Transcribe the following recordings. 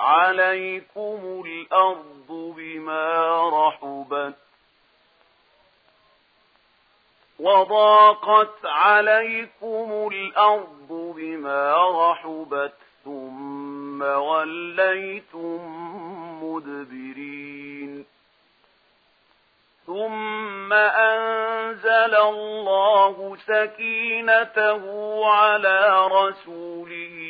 عليكم الأرض بما رحبت وضاقت عليكم الأرض بما رحبت ثم وليتم مدبرين ثم أنزل الله سكينته على رسوله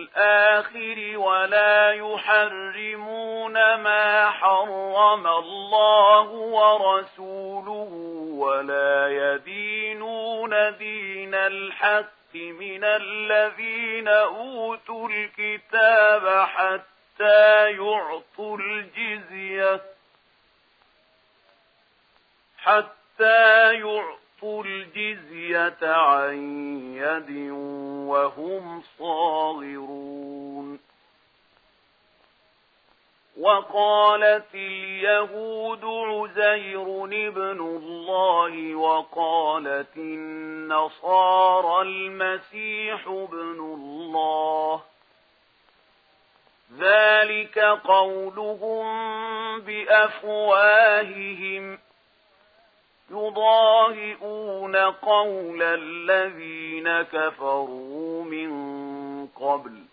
الآخر ولا يحرمون ما حرم الله ورسوله ولا يدينون دين الحق من الذين أوتوا الكتاب حتى يعطوا الجزية حتى يعطوا الجزية عن يدهم وهم صاغرون وقالت اليهود عزير ابن الله وقالت النصارى المسيح ابن الله ذلك قولهم بأفواههم يضاهئون قول الذين كفروا من قبل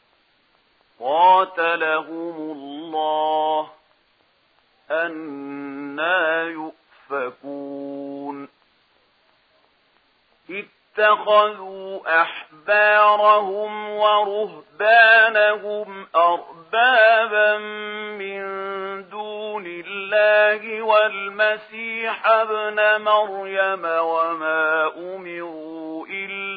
قاتلهم الله أنا يؤفكون اتخذوا أحبارهم ورهبانهم أربابا من دون الله والمسيح ابن مريم وما